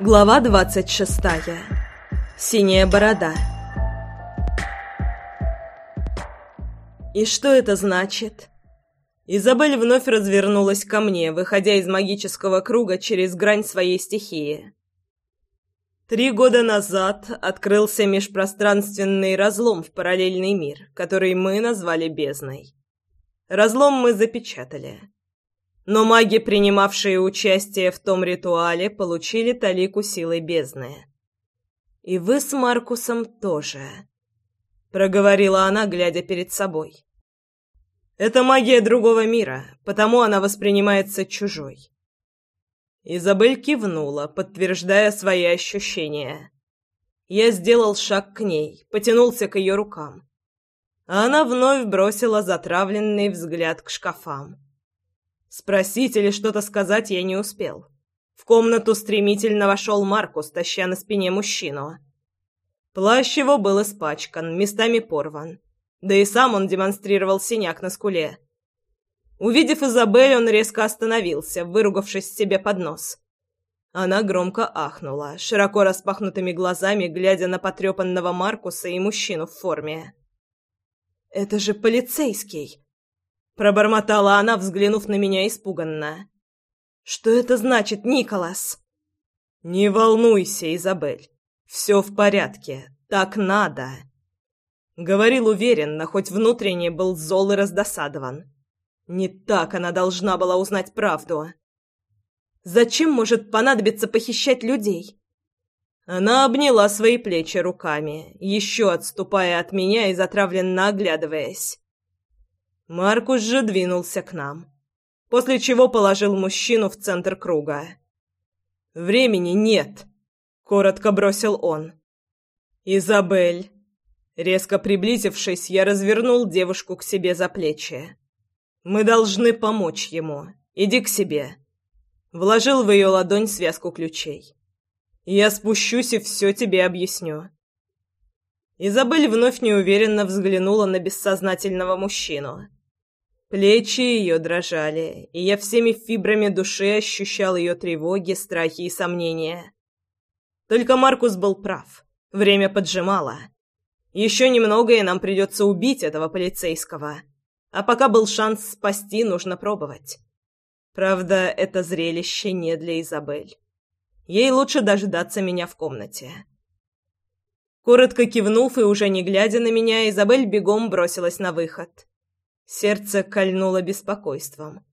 Глава двадцать шестая. Синяя борода. И что это значит? Изабель вновь развернулась ко мне, выходя из магического круга через грань своей стихии. Три года назад открылся межпространственный разлом в параллельный мир, который мы назвали бездной. Разлом мы запечатали. Но маги, принимавшие участие в том ритуале, получили талику силы бездны. «И вы с Маркусом тоже», — проговорила она, глядя перед собой. «Это магия другого мира, потому она воспринимается чужой». Изабель кивнула, подтверждая свои ощущения. Я сделал шаг к ней, потянулся к ее рукам. А она вновь бросила затравленный взгляд к шкафам. Спросить или что-то сказать я не успел. В комнату стремительно вошел Маркус, таща на спине мужчину. Плащ его был испачкан, местами порван. Да и сам он демонстрировал синяк на скуле. Увидев Изабель, он резко остановился, выругавшись себе под нос. Она громко ахнула, широко распахнутыми глазами, глядя на потрепанного Маркуса и мужчину в форме. «Это же полицейский!» Пробормотала она, взглянув на меня испуганно. «Что это значит, Николас?» «Не волнуйся, Изабель. Все в порядке. Так надо». Говорил уверенно, хоть внутренне был зол и раздосадован. Не так она должна была узнать правду. Зачем может понадобиться похищать людей? Она обняла свои плечи руками, еще отступая от меня и затравленно оглядываясь. Маркус же двинулся к нам, после чего положил мужчину в центр круга. «Времени нет», — коротко бросил он. «Изабель». Резко приблизившись, я развернул девушку к себе за плечи. «Мы должны помочь ему. Иди к себе». Вложил в ее ладонь связку ключей. «Я спущусь и все тебе объясню». Изабель вновь неуверенно взглянула на бессознательного мужчину. Плечи ее дрожали, и я всеми фибрами души ощущал ее тревоги, страхи и сомнения. Только Маркус был прав. Время поджимало. Еще немного, и нам придется убить этого полицейского. А пока был шанс спасти, нужно пробовать. Правда, это зрелище не для Изабель. Ей лучше дождаться меня в комнате. Коротко кивнув и уже не глядя на меня, Изабель бегом бросилась на выход. Сердце кольнуло беспокойством.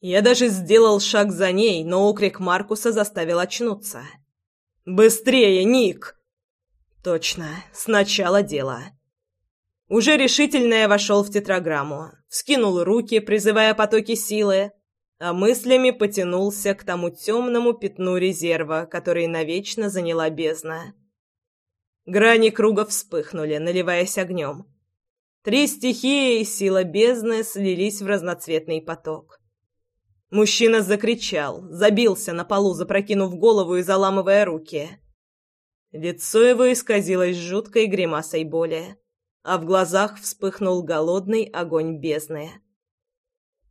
Я даже сделал шаг за ней, но окрик Маркуса заставил очнуться. «Быстрее, Ник!» «Точно, сначала дело». Уже решительно я вошел в тетраграмму, вскинул руки, призывая потоки силы, а мыслями потянулся к тому темному пятну резерва, который навечно заняла бездна. Грани круга вспыхнули, наливаясь огнем. Три стихии и сила бездны слились в разноцветный поток. Мужчина закричал, забился на полу, запрокинув голову и заламывая руки. Лицо его исказилось жуткой гримасой боли, а в глазах вспыхнул голодный огонь бездны.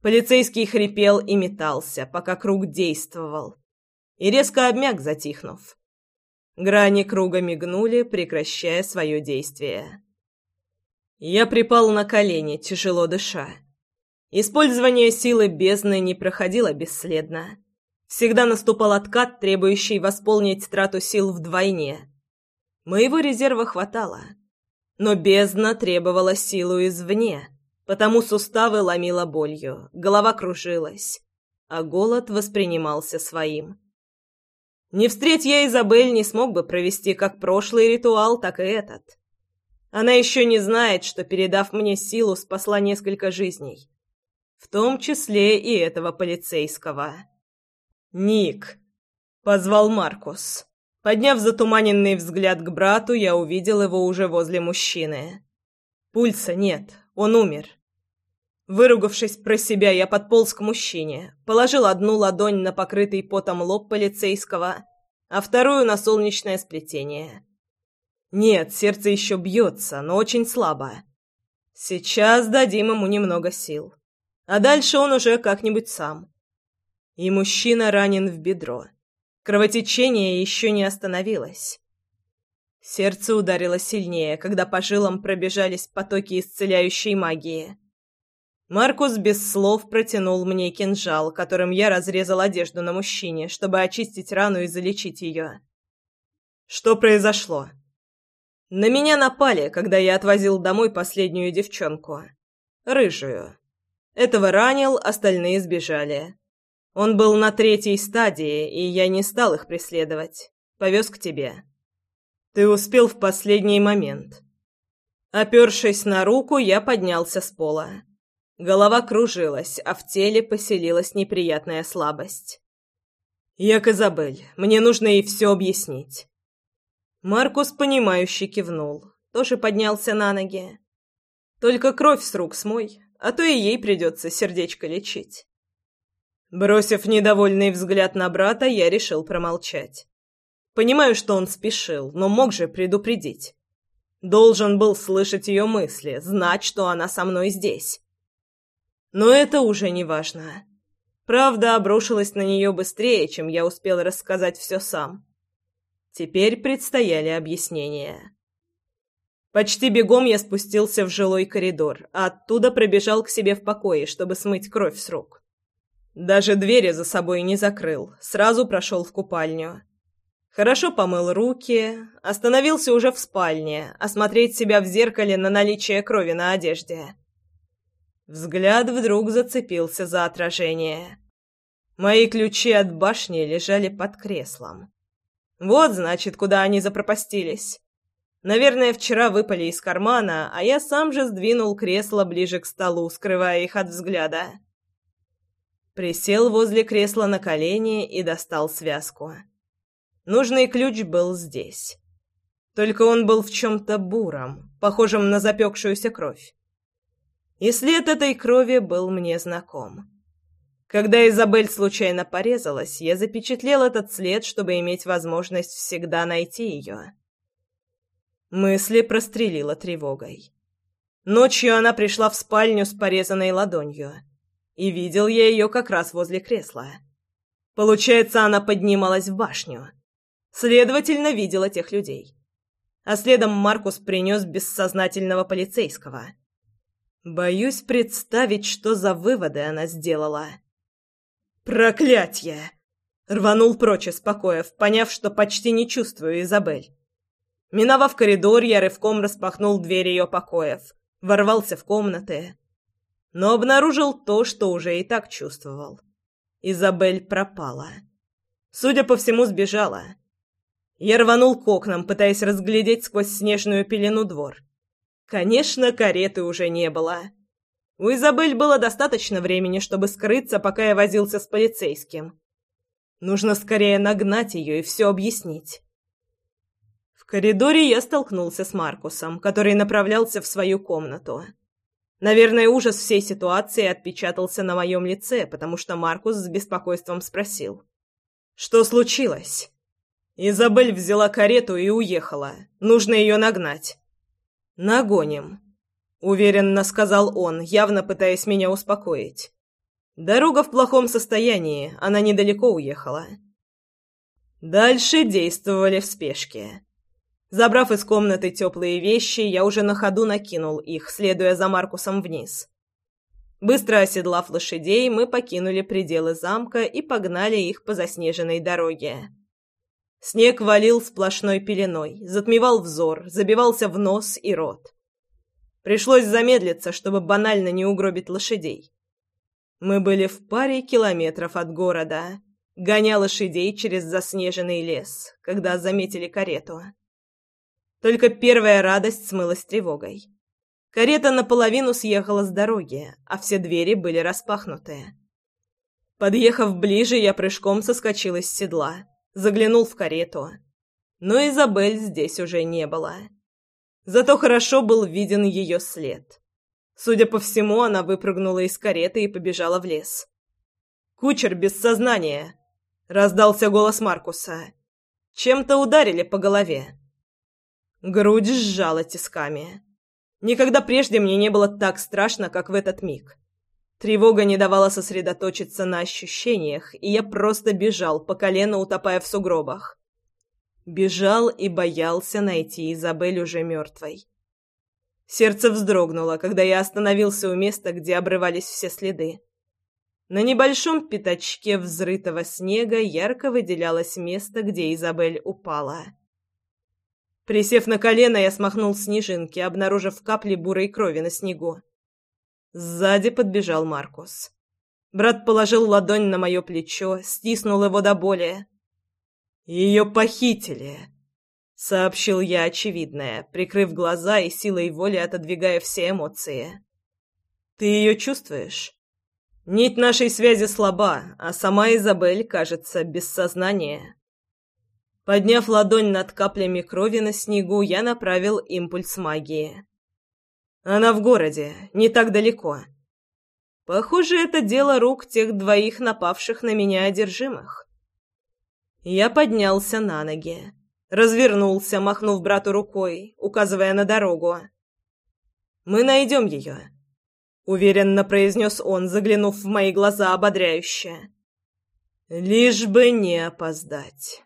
Полицейский хрипел и метался, пока круг действовал, и резко обмяк, затихнув. Грани круга мигнули, прекращая свое действие. Я припал на колени, тяжело дыша. Использование силы бездны не проходило бесследно. Всегда наступал откат, требующий восполнить трату сил вдвойне. Моего резерва хватало. Но бездна требовала силу извне, потому суставы ломило болью, голова кружилась, а голод воспринимался своим. Не встреть я Изабель, не смог бы провести как прошлый ритуал, так и этот. Она еще не знает, что, передав мне силу, спасла несколько жизней. В том числе и этого полицейского. «Ник!» — позвал Маркус. Подняв затуманенный взгляд к брату, я увидел его уже возле мужчины. Пульса нет, он умер. Выругавшись про себя, я подполз к мужчине, положил одну ладонь на покрытый потом лоб полицейского, а вторую на солнечное сплетение. Нет, сердце еще бьется, но очень слабо. Сейчас дадим ему немного сил. А дальше он уже как-нибудь сам. И мужчина ранен в бедро. Кровотечение еще не остановилось. Сердце ударило сильнее, когда по жилам пробежались потоки исцеляющей магии. Маркус без слов протянул мне кинжал, которым я разрезал одежду на мужчине, чтобы очистить рану и залечить ее. Что произошло? На меня напали, когда я отвозил домой последнюю девчонку. Рыжую. Этого ранил, остальные сбежали. Он был на третьей стадии, и я не стал их преследовать. Повез к тебе. Ты успел в последний момент. Опершись на руку, я поднялся с пола. Голова кружилась, а в теле поселилась неприятная слабость. «Я к Изабель. Мне нужно ей все объяснить». Маркус, понимающе кивнул, тоже поднялся на ноги. «Только кровь с рук смой, а то и ей придется сердечко лечить». Бросив недовольный взгляд на брата, я решил промолчать. Понимаю, что он спешил, но мог же предупредить. Должен был слышать ее мысли, знать, что она со мной здесь. Но это уже не важно. Правда обрушилась на нее быстрее, чем я успел рассказать все сам. Теперь предстояли объяснения. Почти бегом я спустился в жилой коридор, а оттуда пробежал к себе в покое, чтобы смыть кровь с рук. Даже двери за собой не закрыл, сразу прошел в купальню. Хорошо помыл руки, остановился уже в спальне, осмотреть себя в зеркале на наличие крови на одежде. Взгляд вдруг зацепился за отражение. Мои ключи от башни лежали под креслом. Вот, значит, куда они запропастились. Наверное, вчера выпали из кармана, а я сам же сдвинул кресло ближе к столу, скрывая их от взгляда. Присел возле кресла на колени и достал связку. Нужный ключ был здесь. Только он был в чем-то буром, похожем на запекшуюся кровь и след этой крови был мне знаком. Когда Изабель случайно порезалась, я запечатлел этот след, чтобы иметь возможность всегда найти ее. Мысли прострелила тревогой. Ночью она пришла в спальню с порезанной ладонью, и видел я ее как раз возле кресла. Получается, она поднималась в башню. Следовательно, видела тех людей. А следом Маркус принес бессознательного полицейского — Боюсь представить, что за выводы она сделала. «Проклятье!» Рванул прочь из покоев, поняв, что почти не чувствую Изабель. Миновав коридор, я рывком распахнул дверь ее покоев, ворвался в комнаты, но обнаружил то, что уже и так чувствовал. Изабель пропала. Судя по всему, сбежала. Я рванул к окнам, пытаясь разглядеть сквозь снежную пелену двор. Конечно, кареты уже не было. У Изабель было достаточно времени, чтобы скрыться, пока я возился с полицейским. Нужно скорее нагнать ее и все объяснить. В коридоре я столкнулся с Маркусом, который направлялся в свою комнату. Наверное, ужас всей ситуации отпечатался на моем лице, потому что Маркус с беспокойством спросил. «Что случилось?» «Изабель взяла карету и уехала. Нужно ее нагнать». «Нагоним», — уверенно сказал он, явно пытаясь меня успокоить. «Дорога в плохом состоянии, она недалеко уехала». Дальше действовали в спешке. Забрав из комнаты теплые вещи, я уже на ходу накинул их, следуя за Маркусом вниз. Быстро оседлав лошадей, мы покинули пределы замка и погнали их по заснеженной дороге. Снег валил сплошной пеленой, затмевал взор, забивался в нос и рот. Пришлось замедлиться, чтобы банально не угробить лошадей. Мы были в паре километров от города, гоня лошадей через заснеженный лес, когда заметили карету. Только первая радость смылась тревогой. Карета наполовину съехала с дороги, а все двери были распахнуты. Подъехав ближе, я прыжком соскочила с седла заглянул в карету. Но Изабель здесь уже не было. Зато хорошо был виден ее след. Судя по всему, она выпрыгнула из кареты и побежала в лес. «Кучер без сознания!» — раздался голос Маркуса. «Чем-то ударили по голове». Грудь сжала тисками. Никогда прежде мне не было так страшно, как в этот миг. Тревога не давала сосредоточиться на ощущениях, и я просто бежал, по колено утопая в сугробах. Бежал и боялся найти Изабель уже мертвой. Сердце вздрогнуло, когда я остановился у места, где обрывались все следы. На небольшом пятачке взрытого снега ярко выделялось место, где Изабель упала. Присев на колено, я смахнул снежинки, обнаружив капли бурой крови на снегу. Сзади подбежал Маркус. Брат положил ладонь на мое плечо, стиснул его до боли. «Ее похитили», — сообщил я очевидное, прикрыв глаза и силой воли отодвигая все эмоции. «Ты ее чувствуешь?» Нить нашей связи слаба, а сама Изабель, кажется, без сознания. Подняв ладонь над каплями крови на снегу, я направил импульс магии. Она в городе, не так далеко. Похоже, это дело рук тех двоих напавших на меня одержимых. Я поднялся на ноги, развернулся, махнув брату рукой, указывая на дорогу. «Мы найдем ее», — уверенно произнес он, заглянув в мои глаза ободряюще. «Лишь бы не опоздать».